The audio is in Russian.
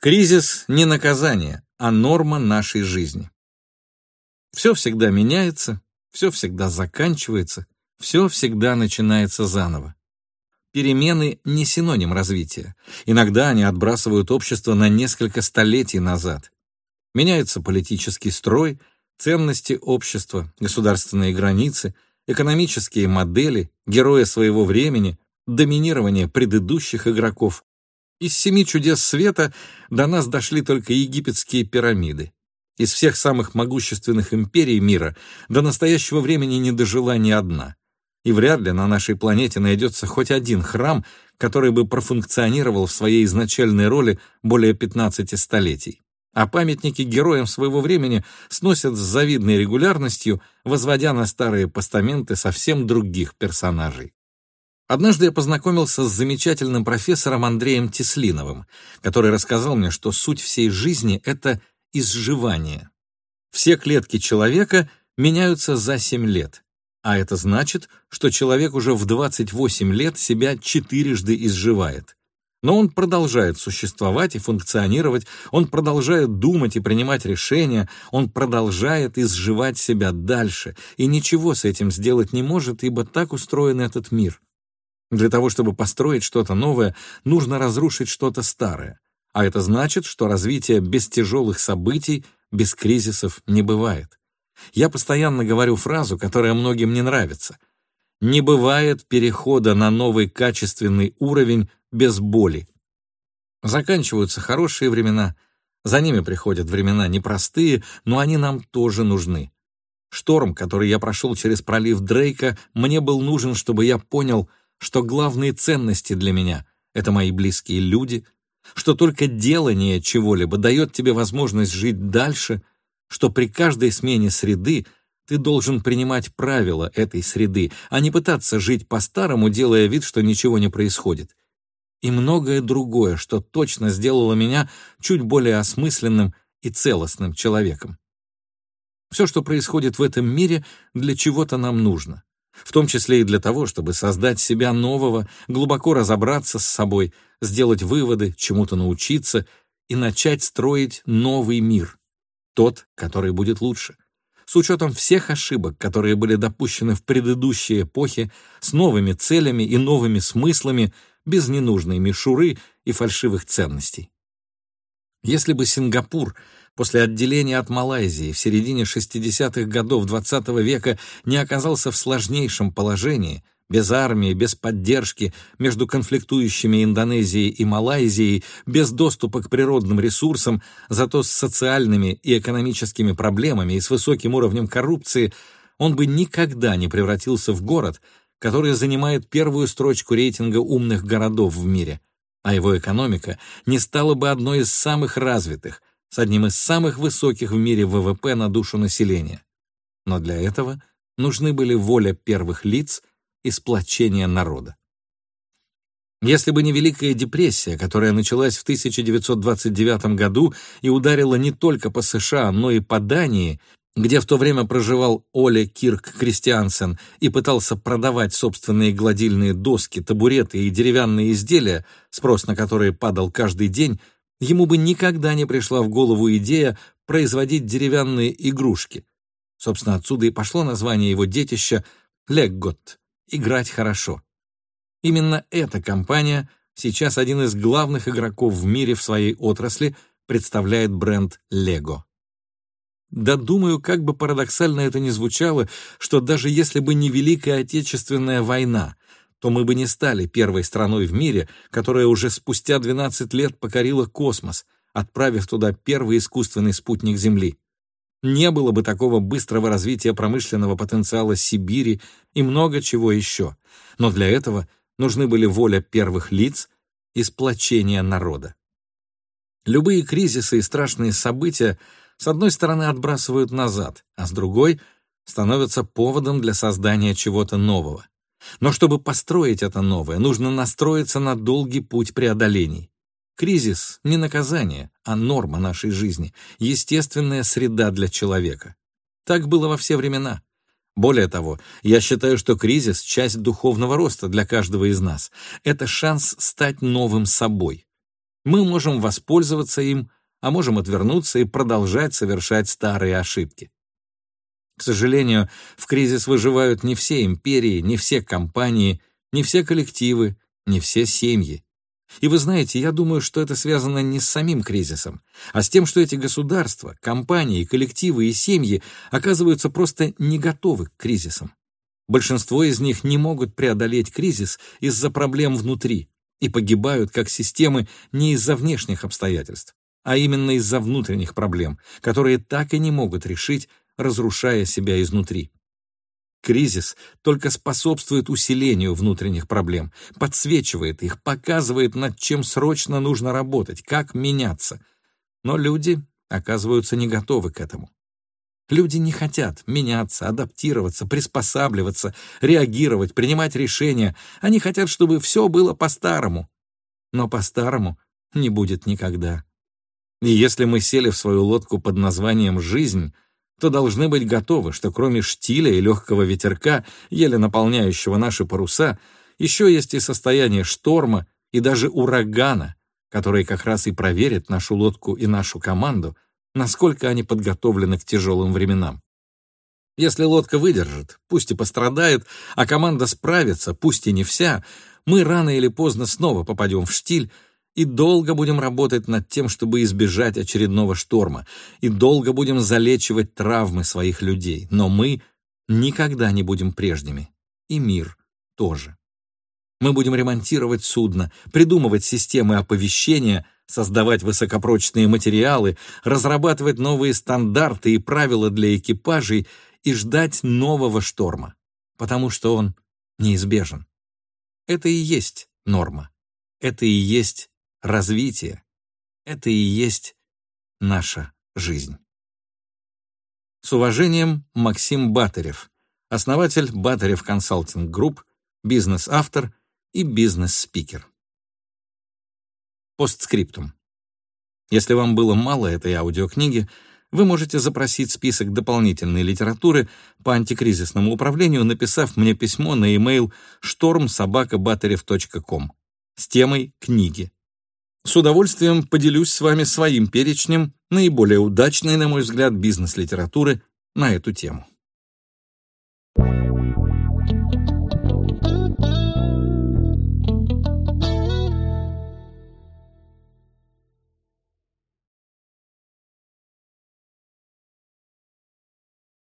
Кризис не наказание, а норма нашей жизни. Все всегда меняется, все всегда заканчивается, все всегда начинается заново. Перемены не синоним развития. Иногда они отбрасывают общество на несколько столетий назад. Меняется политический строй, ценности общества, государственные границы, экономические модели, герои своего времени, доминирование предыдущих игроков. Из семи чудес света до нас дошли только египетские пирамиды. Из всех самых могущественных империй мира до настоящего времени не дожила ни одна. И вряд ли на нашей планете найдется хоть один храм, который бы профункционировал в своей изначальной роли более 15 столетий. А памятники героям своего времени сносят с завидной регулярностью, возводя на старые постаменты совсем других персонажей. Однажды я познакомился с замечательным профессором Андреем Теслиновым, который рассказал мне, что суть всей жизни — это изживание. Все клетки человека меняются за 7 лет, а это значит, что человек уже в 28 лет себя четырежды изживает. Но он продолжает существовать и функционировать, он продолжает думать и принимать решения, он продолжает изживать себя дальше, и ничего с этим сделать не может, ибо так устроен этот мир. Для того, чтобы построить что-то новое, нужно разрушить что-то старое. А это значит, что развитие без тяжелых событий, без кризисов не бывает. Я постоянно говорю фразу, которая многим не нравится. Не бывает перехода на новый качественный уровень без боли. Заканчиваются хорошие времена, за ними приходят времена непростые, но они нам тоже нужны. Шторм, который я прошел через пролив Дрейка, мне был нужен, чтобы я понял, что главные ценности для меня — это мои близкие люди, что только делание чего-либо дает тебе возможность жить дальше, что при каждой смене среды ты должен принимать правила этой среды, а не пытаться жить по-старому, делая вид, что ничего не происходит. И многое другое, что точно сделало меня чуть более осмысленным и целостным человеком. Все, что происходит в этом мире, для чего-то нам нужно в том числе и для того, чтобы создать себя нового, глубоко разобраться с собой, сделать выводы, чему-то научиться и начать строить новый мир, тот, который будет лучше, с учетом всех ошибок, которые были допущены в предыдущие эпохи, с новыми целями и новыми смыслами, без ненужной мишуры и фальшивых ценностей. Если бы Сингапур после отделения от Малайзии в середине 60-х годов XX -го века не оказался в сложнейшем положении, без армии, без поддержки, между конфликтующими Индонезией и Малайзией, без доступа к природным ресурсам, зато с социальными и экономическими проблемами и с высоким уровнем коррупции, он бы никогда не превратился в город, который занимает первую строчку рейтинга умных городов в мире, а его экономика не стала бы одной из самых развитых, с одним из самых высоких в мире ВВП на душу населения. Но для этого нужны были воля первых лиц и сплочение народа. Если бы не Великая депрессия, которая началась в 1929 году и ударила не только по США, но и по Дании, где в то время проживал Оля Кирк Кристиансен и пытался продавать собственные гладильные доски, табуреты и деревянные изделия, спрос на которые падал каждый день, ему бы никогда не пришла в голову идея производить деревянные игрушки. Собственно, отсюда и пошло название его детища «Леггот» — «играть хорошо». Именно эта компания, сейчас один из главных игроков в мире в своей отрасли, представляет бренд Lego. Да думаю, как бы парадоксально это ни звучало, что даже если бы не Великая Отечественная война — то мы бы не стали первой страной в мире, которая уже спустя 12 лет покорила космос, отправив туда первый искусственный спутник Земли. Не было бы такого быстрого развития промышленного потенциала Сибири и много чего еще. Но для этого нужны были воля первых лиц и сплочение народа. Любые кризисы и страшные события с одной стороны отбрасывают назад, а с другой становятся поводом для создания чего-то нового. Но чтобы построить это новое, нужно настроиться на долгий путь преодолений. Кризис — не наказание, а норма нашей жизни, естественная среда для человека. Так было во все времена. Более того, я считаю, что кризис — часть духовного роста для каждого из нас. Это шанс стать новым собой. Мы можем воспользоваться им, а можем отвернуться и продолжать совершать старые ошибки. К сожалению, в кризис выживают не все империи, не все компании, не все коллективы, не все семьи. И вы знаете, я думаю, что это связано не с самим кризисом, а с тем, что эти государства, компании, коллективы и семьи оказываются просто не готовы к кризисам. Большинство из них не могут преодолеть кризис из-за проблем внутри и погибают как системы не из-за внешних обстоятельств, а именно из-за внутренних проблем, которые так и не могут решить, разрушая себя изнутри. Кризис только способствует усилению внутренних проблем, подсвечивает их, показывает, над чем срочно нужно работать, как меняться. Но люди оказываются не готовы к этому. Люди не хотят меняться, адаптироваться, приспосабливаться, реагировать, принимать решения. Они хотят, чтобы все было по-старому. Но по-старому не будет никогда. И если мы сели в свою лодку под названием «жизнь», то должны быть готовы, что кроме штиля и легкого ветерка, еле наполняющего наши паруса, еще есть и состояние шторма и даже урагана, который как раз и проверит нашу лодку и нашу команду, насколько они подготовлены к тяжелым временам. Если лодка выдержит, пусть и пострадает, а команда справится, пусть и не вся, мы рано или поздно снова попадем в штиль и долго будем работать над тем, чтобы избежать очередного шторма, и долго будем залечивать травмы своих людей, но мы никогда не будем прежними, и мир тоже. Мы будем ремонтировать судно, придумывать системы оповещения, создавать высокопрочные материалы, разрабатывать новые стандарты и правила для экипажей и ждать нового шторма, потому что он неизбежен. Это и есть норма. Это и есть развитие — это и есть наша жизнь. С уважением, Максим Батырев, основатель Batyrev Consulting Group, бизнес-автор и бизнес-спикер. Постскриптум. Если вам было мало этой аудиокниги, вы можете запросить список дополнительной литературы по антикризисному управлению, написав мне письмо на e-mail штормсобакабатарев.ком с темой «Книги». С удовольствием поделюсь с вами своим перечнем наиболее удачной, на мой взгляд, бизнес-литературы на эту тему. Thank you.